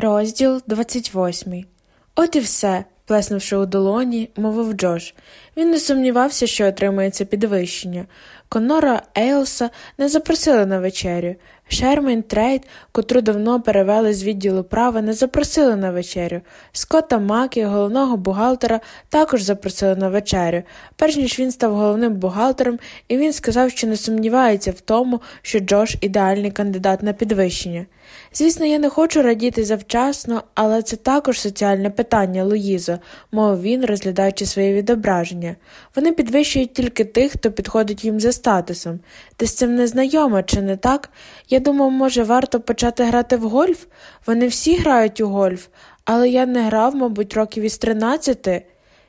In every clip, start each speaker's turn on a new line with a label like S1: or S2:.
S1: Розділ 28 От і все, плеснувши у долоні, мовив Джош. Він не сумнівався, що отримається підвищення. Конора Ейлса не запросили на вечерю. Шермін Трейд, котру давно перевели з відділу права, не запросили на вечерю. Скотта Макі, головного бухгалтера, також запросили на вечерю. Перш ніж він став головним бухгалтером, і він сказав, що не сумнівається в тому, що Джош ідеальний кандидат на підвищення. Звісно, я не хочу радіти завчасно, але це також соціальне питання, Луїзо, мовив він, розглядаючи своє відображення. Вони підвищують тільки тих, хто підходить їм за статусом. Ти з цим не знайома, чи не так? Я думав, може, варто почати грати в гольф? Вони всі грають у гольф, але я не грав, мабуть, років із тринадцяти.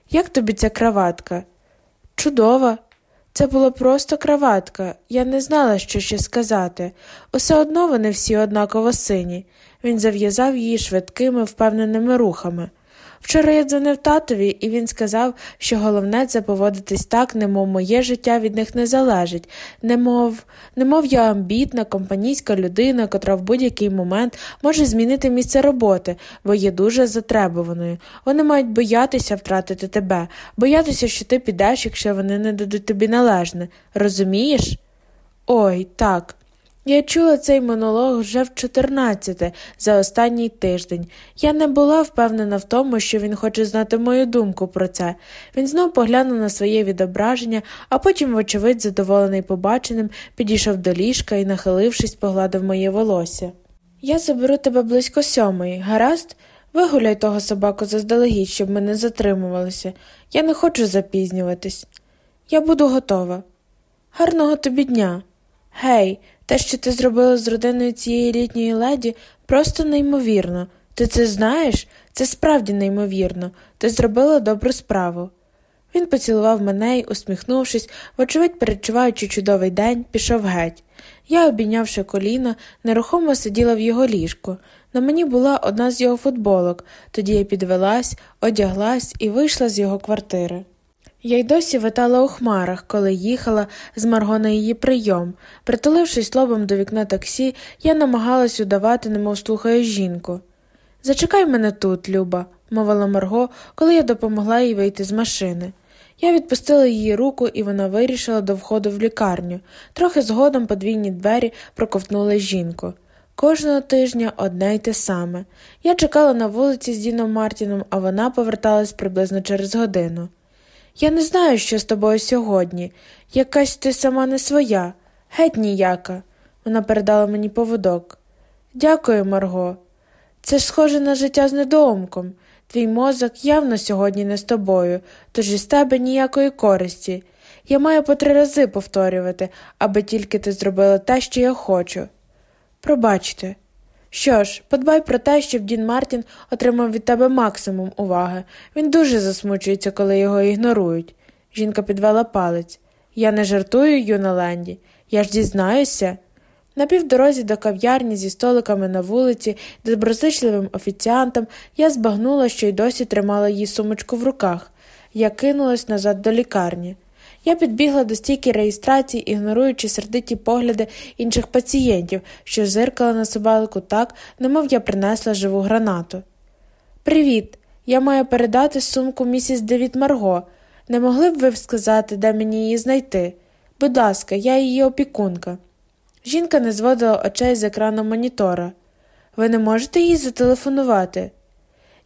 S1: Як тобі ця краватка? Чудова. Це була просто краватка, я не знала, що ще сказати. Усе одно вони всі однаково сині. Він зав'язав її швидкими, впевненими рухами. Вчора я дзвонив татові, і він сказав, що головне це поводитись так, немов моє життя від них не залежить, немов, немов я амбітна, компанійська людина, котра в будь-який момент може змінити місце роботи, бо є дуже затребуваною. Вони мають боятися втратити тебе, боятися, що ти підеш, якщо вони не дадуть тобі належне. Розумієш? Ой, так. Я чула цей монолог вже в чотирнадцяте за останній тиждень. Я не була впевнена в тому, що він хоче знати мою думку про це. Він знов поглянув на своє відображення, а потім, вочевидь, задоволений побаченим, підійшов до ліжка і, нахилившись, погладив моє волосся. Я заберу тебе близько сьомої, гаразд? Вигуляй того собаку заздалегідь, щоб ми не затримувалися. Я не хочу запізнюватись. Я буду готова. Гарного тобі дня. Гей, те, що ти зробила з родиною цієї літньої леді, просто неймовірно. Ти це знаєш? Це справді неймовірно. Ти зробила добру справу. Він поцілував мене і, усміхнувшись, вочевидь, перечуваючи чудовий день, пішов геть. Я, обійнявши коліна, нерухомо сиділа в його ліжку. На мені була одна з його футболок, тоді я підвелась, одяглась і вийшла з його квартири. Я й досі витала у хмарах, коли їхала з Марго на її прийом. Притулившись лобом до вікна таксі, я намагалась удавати, немов слухаю жінку. Зачекай мене тут, Люба, мовила Марго, коли я допомогла їй вийти з машини. Я відпустила її руку, і вона вирішила до входу в лікарню. Трохи згодом подвійні двері проковтнули жінку. Кожного тижня одне й те саме. Я чекала на вулиці з Діном Мартіном, а вона поверталась приблизно через годину. Я не знаю, що з тобою сьогодні. Якась ти сама не своя, геть ніяка. Вона передала мені поводок. Дякую, Марго. Це ж схоже на життя з недоумком. Твій мозок явно сьогодні не з тобою, тож із тебе ніякої користі. Я маю по три рази повторювати, аби тільки ти зробила те, що я хочу. Пробачте. Що ж, подбай про те, щоб Дін Мартін отримав від тебе максимум уваги. Він дуже засмучується, коли його ігнорують. Жінка підвела палець. Я не жартую, юна Ленді. Я ж дізнаюся. На півдорозі до кав'ярні зі столиками на вулиці, доброзичливим офіціантом, я збагнула, що й досі тримала її сумочку в руках. Я кинулась назад до лікарні. Я підбігла до стійки реєстрації, ігноруючи сердиті погляди інших пацієнтів, що зиркали на собаку так, немов я принесла живу гранату. Привіт, я маю передати сумку місіс Девід Марго. Не могли б ви сказати, де мені її знайти? Будь ласка, я її опікунка. Жінка не зводила очей з екрану монітора. Ви не можете їй зателефонувати?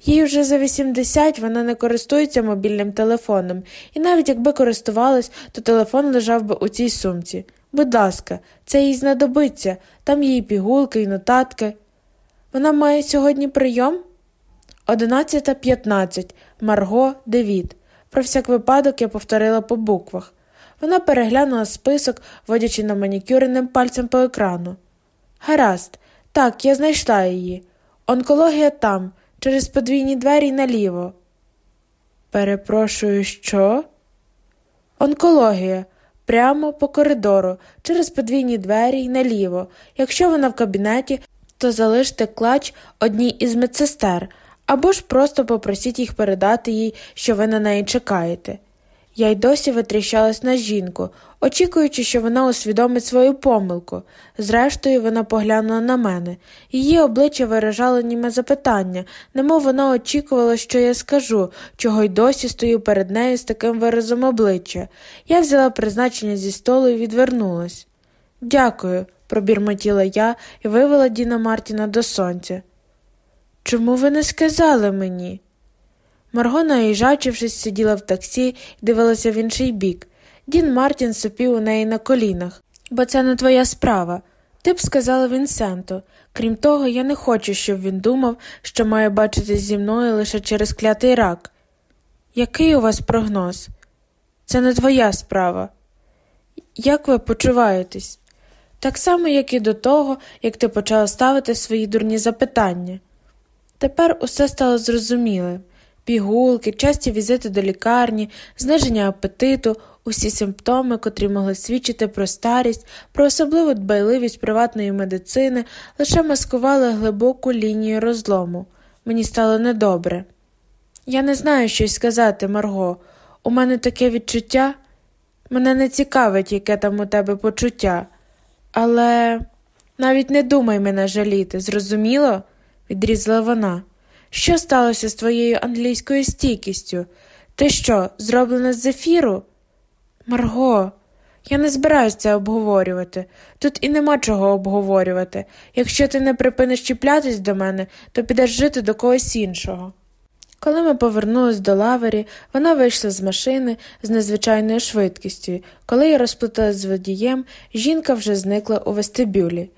S1: Їй вже за 80 вона не користується мобільним телефоном, і навіть якби користувалась, то телефон лежав би у цій сумці. Будь ласка, це їй знадобиться, там її пігулки і нотатки. Вона має сьогодні прийом? 11.15. Марго Девід. Про всяк випадок я повторила по буквах. Вона переглянула список, водячи на манікюреним пальцем по екрану. Гаразд, так, я знайшла її. Онкологія там через подвійні двері наліво. Перепрошую, що? Онкологія. Прямо по коридору, через подвійні двері й наліво. Якщо вона в кабінеті, то залиште клач одній із медсестер, або ж просто попросіть їх передати їй, що ви на неї чекаєте. Я й досі витріщалась на жінку, очікуючи, що вона усвідомить свою помилку. Зрештою, вона поглянула на мене. Її обличчя виражало німе запитання, немов вона очікувала, що я скажу, чого й досі стою перед нею з таким виразом обличчя. Я взяла призначення зі столу і відвернулась. Дякую, пробірмотіла я і вивела Діна Мартіна до сонця. Чому ви не сказали мені? Марго, наїжачившись, сиділа в таксі і дивилася в інший бік. Дін Мартін сопів у неї на колінах. Бо це не твоя справа. Ти б сказала Вінсенту. Крім того, я не хочу, щоб він думав, що має бачитись зі мною лише через клятий рак. Який у вас прогноз? Це не твоя справа. Як ви почуваєтесь? Так само, як і до того, як ти почала ставити свої дурні запитання. Тепер усе стало зрозумілим пігулки, часті візити до лікарні, зниження апетиту, усі симптоми, котрі могли свідчити про старість, про особливу дбайливість приватної медицини, лише маскували глибоку лінію розлому. Мені стало недобре. Я не знаю, щось сказати, Марго. У мене таке відчуття. Мене не цікавить, яке там у тебе почуття. Але навіть не думай мене жаліти, зрозуміло? відрізала вона. Що сталося з твоєю англійською стійкістю? Ти що, зроблена з зефіру? Марго, я не збираюся це обговорювати. Тут і нема чого обговорювати. Якщо ти не припиниш чіплятись до мене, то підеш жити до когось іншого. Коли ми повернулись до лавері, вона вийшла з машини з незвичайною швидкістю. Коли я розплуталась з водієм, жінка вже зникла у вестибюлі.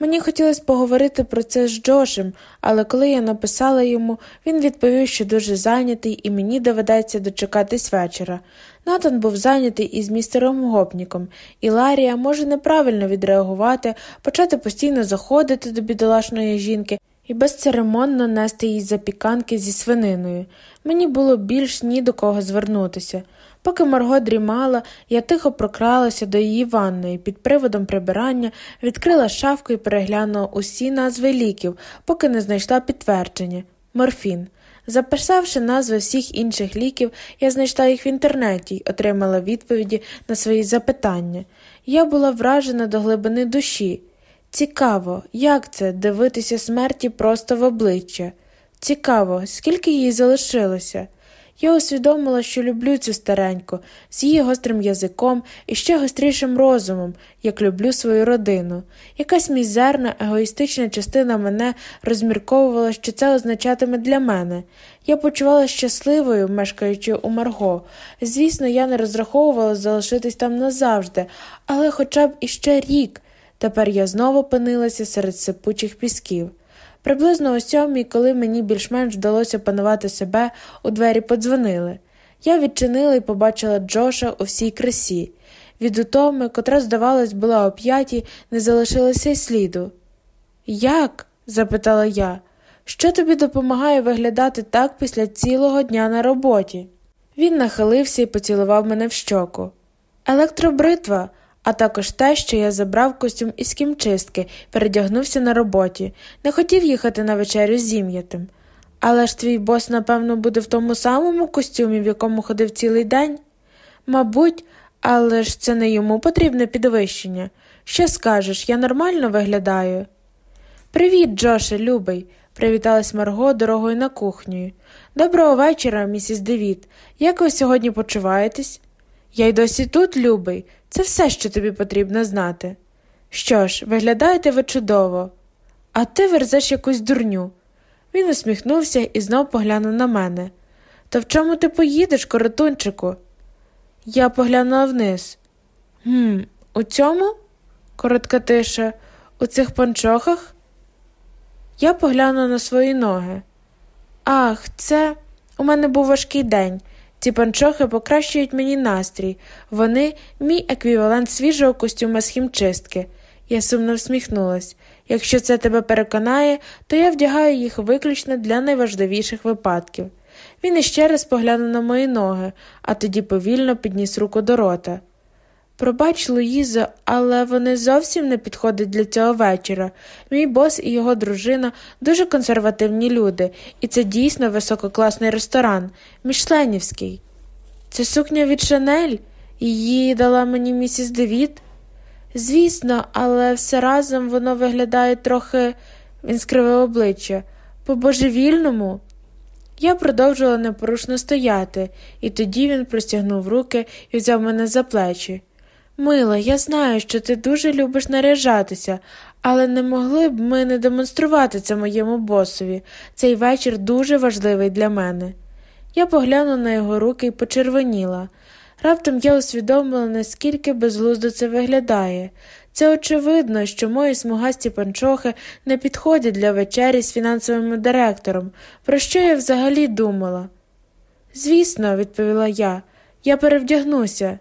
S1: Мені хотілося поговорити про це з Джошем, але коли я написала йому, він відповів, що дуже зайнятий і мені доведеться дочекатись вечора. Натан був зайнятий із містером Гопніком, і Ларія може неправильно відреагувати, почати постійно заходити до бідолашної жінки і безцеремонно нести їй запіканки зі свининою. Мені було більш ні до кого звернутися. Поки Марго дрімала, я тихо прокралася до її ванної під приводом прибирання, відкрила шафку і переглянула усі назви ліків, поки не знайшла підтвердження морфін. Записавши назви всіх інших ліків, я знайшла їх в інтернеті й отримала відповіді на свої запитання. Я була вражена до глибини душі. Цікаво, як це дивитися смерті просто в обличчя. Цікаво, скільки їй залишилося. Я усвідомила, що люблю цю стареньку з її гострим язиком і ще гострішим розумом, як люблю свою родину. Якась мізерна, егоїстична частина мене розмірковувала, що це означатиме для мене. Я почувала щасливою, мешкаючи у Марго. Звісно, я не розраховувала залишитись там назавжди, але хоча б іще рік. Тепер я знову опинилася серед сипучих пісків. Приблизно о сьомій, коли мені більш-менш вдалося панувати себе, у двері подзвонили. Я відчинила і побачила Джоша у всій красі. Від утоми, котра, здавалось, була о п'ятій, не залишилося й сліду. Як? запитала я, що тобі допомагає виглядати так після цілого дня на роботі? Він нахилився і поцілував мене в щоку. Електробритва, а також те, що я забрав костюм із кімчистки, передягнувся на роботі, не хотів їхати на вечерю з зім'ятим. Але ж твій бос, напевно, буде в тому самому костюмі, в якому ходив цілий день? Мабуть, але ж це не йому потрібне підвищення. Що скажеш, я нормально виглядаю? Привіт, Джоше, любий, привіталась Марго дорогою на кухню. Доброго вечора, місіс Девіт. Як ви сьогодні почуваєтесь? Я й досі тут, любий, це все, що тобі потрібно знати. Що ж, виглядаєте ви чудово, а ти верзеш якусь дурню. Він усміхнувся і знов поглянув на мене. То в чому ти поїдеш, коротунчику? Я поглянула вниз. «Гм, у цьому? Коротка тиша, у цих панчохах? Я поглянула на свої ноги. Ах, це у мене був важкий день. Ці панчохи покращують мені настрій, вони мій еквівалент свіжого костюма з хімчистки. Я сумно всміхнулась. Якщо це тебе переконає, то я вдягаю їх виключно для найважливіших випадків. Він іще раз поглянув на мої ноги, а тоді повільно підніс руку до рота. Пробач, Луїзо, але вони зовсім не підходять для цього вечора. Мій бос і його дружина дуже консервативні люди, і це дійсно висококласний ресторан, мішленівський. Це сукня від Шанель, її дала мені місіс Девід. Звісно, але все разом воно виглядає трохи, він скривив обличчя, по божевільному. Я продовжувала непорушно стояти, і тоді він простягнув руки і взяв мене за плечі. Мила, я знаю, що ти дуже любиш наряжатися, але не могли б ми не демонструвати це моєму босові. Цей вечір дуже важливий для мене. Я поглянула на його руки і почервоніла. Раптом я усвідомила, наскільки безглуздо це виглядає. Це очевидно, що мої смугасті панчохи не підходять для вечері з фінансовим директором, про що я взагалі думала. Звісно, відповіла я, я перевдягнуся.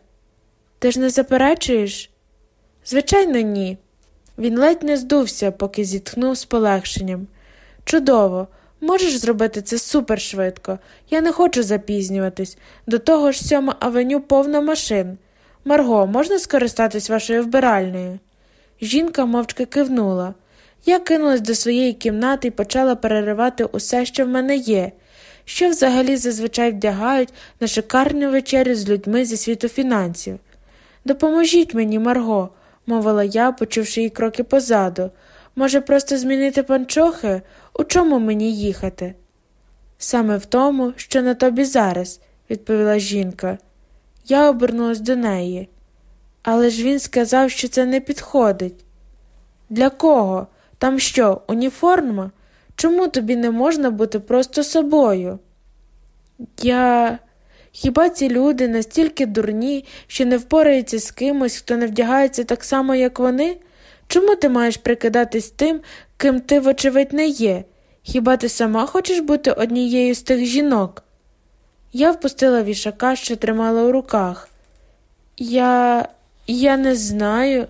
S1: Ти ж не заперечуєш? Звичайно, ні. Він ледь не здувся, поки зітхнув з полегшенням. Чудово, можеш зробити це супершвидко. Я не хочу запізнюватись. До того ж, сьома авеню повна машин. Марго, можна скористатись вашою вбиральнею? Жінка мовчки кивнула. Я кинулась до своєї кімнати і почала переривати усе, що в мене є, що взагалі зазвичай вдягають на шикарну вечерю з людьми зі світу фінансів. Допоможіть мені, Марго, мовила я, почувши її кроки позаду. Може, просто змінити панчохи? У чому мені їхати? Саме в тому, що на тобі зараз, відповіла жінка. Я обернулась до неї. Але ж він сказав, що це не підходить. Для кого? Там що, уніформа? Чому тобі не можна бути просто собою? Я. Хіба ці люди настільки дурні, що не впораються з кимось, хто не вдягається так само, як вони? Чому ти маєш прикидатись тим, ким ти, вочевидь, не є? Хіба ти сама хочеш бути однією з тих жінок? Я впустила вішака, що тримала у руках. Я. я не знаю.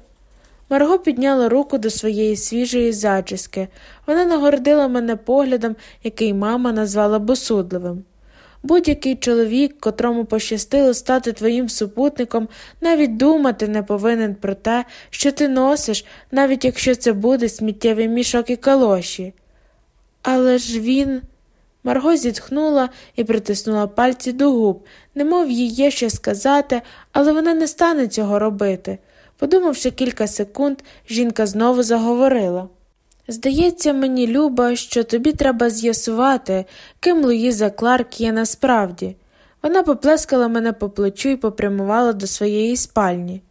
S1: Марго підняла руку до своєї свіжої зачіски. Вона нагордила мене поглядом, який мама назвала босудливим. Будь-який чоловік, котрому пощастило стати твоїм супутником, навіть думати не повинен про те, що ти носиш, навіть якщо це буде сміттєвий мішок і калоші. Але ж він. Марго зітхнула і притиснула пальці до губ, немов їй є що сказати, але вона не стане цього робити. Подумавши кілька секунд, жінка знову заговорила. Здається мені, Люба, що тобі треба з'ясувати, ким Луїза Кларк є насправді. Вона поплескала мене по плечу і попрямувала до своєї спальні.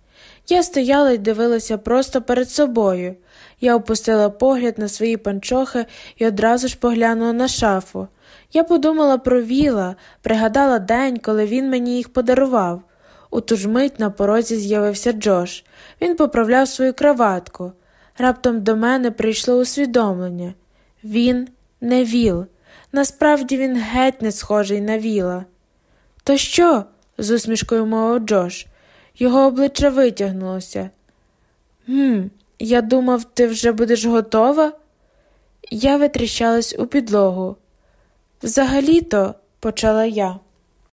S1: Я стояла і дивилася просто перед собою. Я опустила погляд на свої панчохи і одразу ж поглянула на шафу. Я подумала про віла, пригадала день, коли він мені їх подарував. У ту ж мить на порозі з'явився Джош. Він поправляв свою краватку. Раптом до мене прийшло усвідомлення він не віл. Насправді він геть не схожий на віла. То що? з усмішкою мовив Джош. Його обличчя витягнулося. «Гм, я думав, ти вже будеш готова? Я витріщалась у підлогу. Взагалі-то, почала я.